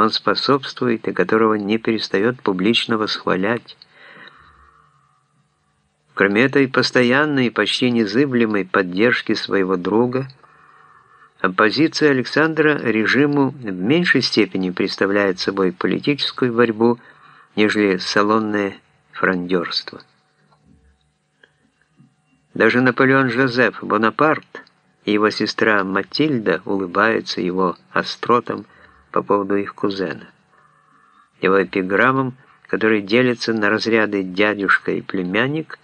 он способствует и которого не перестает публично восхвалять. Кроме этой постоянной и почти незыблемой поддержки своего друга, оппозиция Александра режиму в меньшей степени представляет собой политическую борьбу, нежели салонное фрондерство. Даже Наполеон Жозеф Бонапарт и его сестра Матильда улыбаются его остротам по поводу их кузена. Его эпиграммам, который делится на разряды «дядюшка» и «племянник»,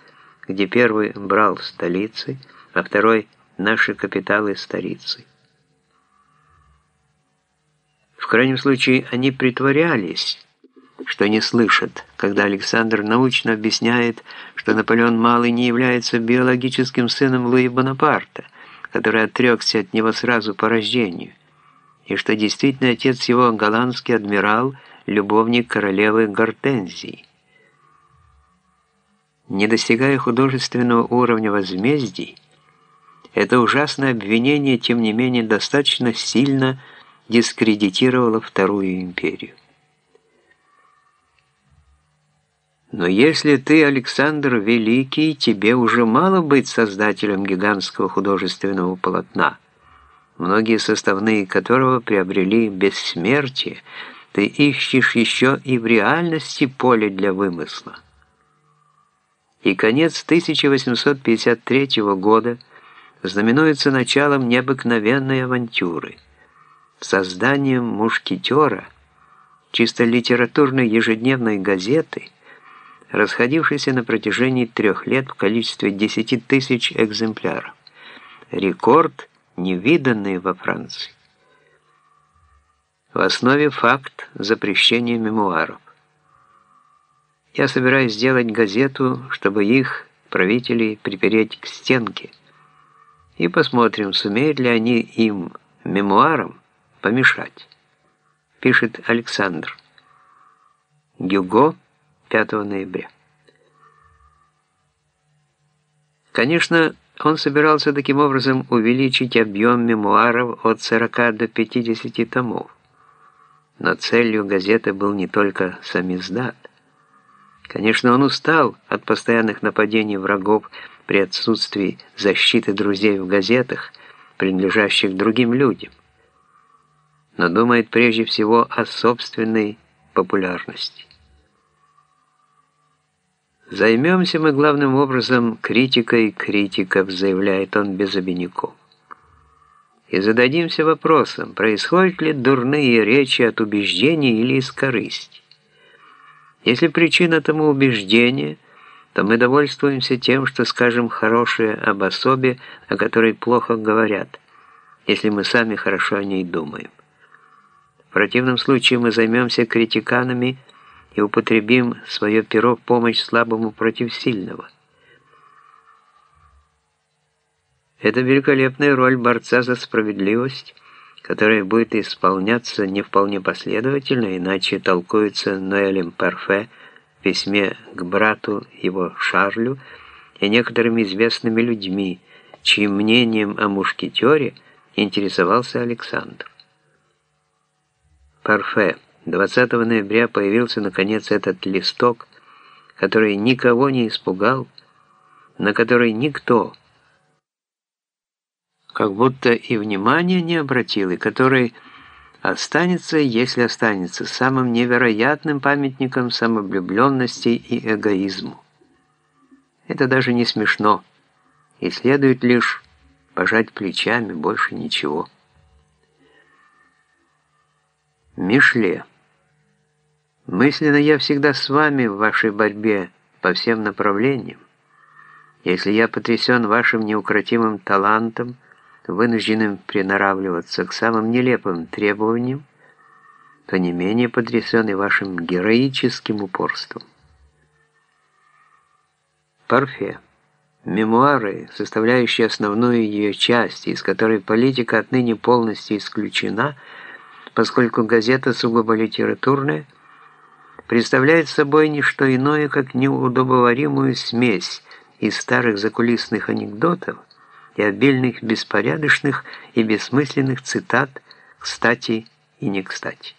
где первый брал столицы, а второй – наши капиталы старицы. В крайнем случае они притворялись, что не слышат, когда Александр научно объясняет, что Наполеон Малый не является биологическим сыном Луи Бонапарта, который отрекся от него сразу по рождению, и что действительно отец его голландский адмирал, любовник королевы Гортензии. Не достигая художественного уровня возмездий, это ужасное обвинение, тем не менее, достаточно сильно дискредитировало Вторую империю. Но если ты, Александр Великий, тебе уже мало быть создателем гигантского художественного полотна, многие составные которого приобрели бессмертие, ты ищешь еще и в реальности поле для вымысла. И конец 1853 года знаменуется началом необыкновенной авантюры, созданием «Мушкетера», чисто литературной ежедневной газеты – расходившийся на протяжении трех лет в количестве 10 тысяч экземпляров. Рекорд, невиданный во Франции. В основе факт запрещения мемуаров. Я собираюсь сделать газету, чтобы их, правителей, припереть к стенке. И посмотрим, сумеют ли они им, мемуарам, помешать. Пишет Александр. Гюго 5 ноября. Конечно, он собирался таким образом увеличить объем мемуаров от 40 до 50 томов. Но целью газеты был не только самиздат. Конечно, он устал от постоянных нападений врагов при отсутствии защиты друзей в газетах, принадлежащих другим людям, но думает прежде всего о собственной популярности. Займемся мы главным образом критикой критиков, заявляет он без обиняков. И зададимся вопросом, происходят ли дурные речи от убеждений или из корысти. Если причина тому убеждения, то мы довольствуемся тем, что скажем хорошее об особе, о которой плохо говорят, если мы сами хорошо о ней думаем. В противном случае мы займемся критиканами, и употребим свое перо в помощь слабому против сильного. Это великолепная роль борца за справедливость, которая будет исполняться не вполне последовательно, иначе толкуется Ноэлем Парфе в письме к брату его Шарлю и некоторыми известными людьми, чьим мнением о мушкетере интересовался Александр. Парфе 20 ноября появился наконец этот листок, который никого не испугал, на который никто как будто и внимания не обратил, и который останется, если останется, самым невероятным памятником самовлюбленности и эгоизму. Это даже не смешно, и следует лишь пожать плечами, больше ничего. Мишле Мысленно я всегда с вами в вашей борьбе по всем направлениям. Если я потрясен вашим неукротимым талантом, вынужденным приноравливаться к самым нелепым требованиям, то не менее потрясен и вашим героическим упорством. Парфе. Мемуары, составляющие основную ее часть, из которой политика отныне полностью исключена, поскольку газета сугубо литературная – представляет собой не что иное, как неудобоваримую смесь из старых закулисных анекдотов и обильных беспорядочных и бессмысленных цитат, кстати и не кстати.